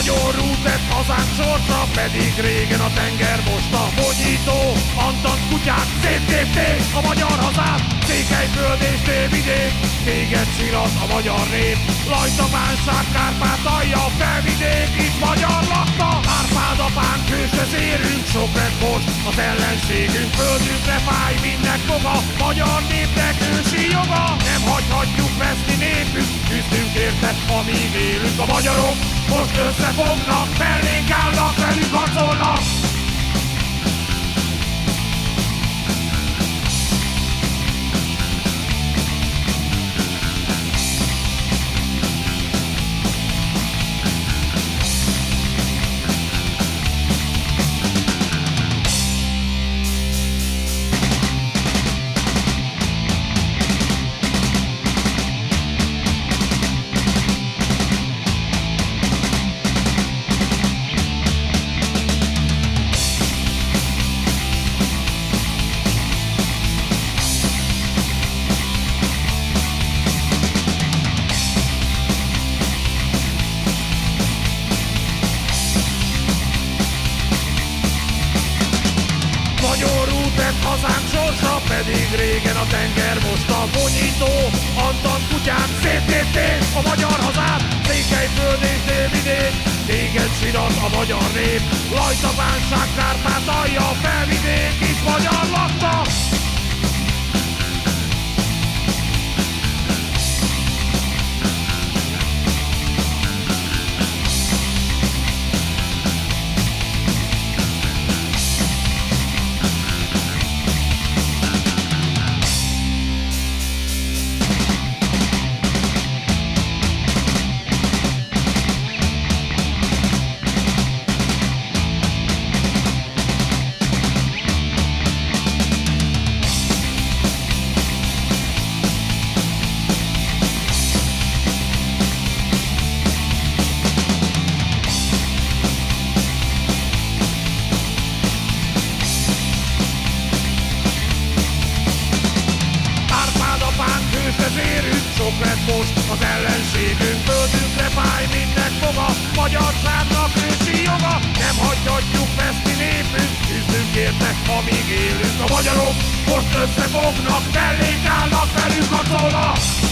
Magyar rútet hazánk sorsa, pedig régen a tenger most a bonyító. Antan kutyák széttépték a magyar hazát, Székelyföld és Délvidék, téged sirat a magyar nép. Lajta, Bánság, Kárpátalja, felvidék, itt magyar lakta. Árpád apánk hősös érünk, sok lett most az ellenségünk. Földünkre fáj, mindnek foga, magyar népnek ősi joga. Nem hagyhatjuk veszni népünk, küzdünk érte, amíg élünk a magyarok. Most összefognak, mellénk állnak, velük harcolnak. Pedig régen a tenger most a bonyító. Antan kutyák széttépték a magyar hazát, Székelyföld és Délvidék, téged sirat a magyar nép. Lajta, Bánság, Kárpátalja, felvidék, itt magyar lakta. Lett most az ellenségünk. Földünkre fáj, mindnek foga, magyarságnak ősi joga. Nem hagyhatjuk veszni népünk, küzdünk érte, amíg élünk a magyarok. Most összefognak, mellénk állnak, velünk harcolnak.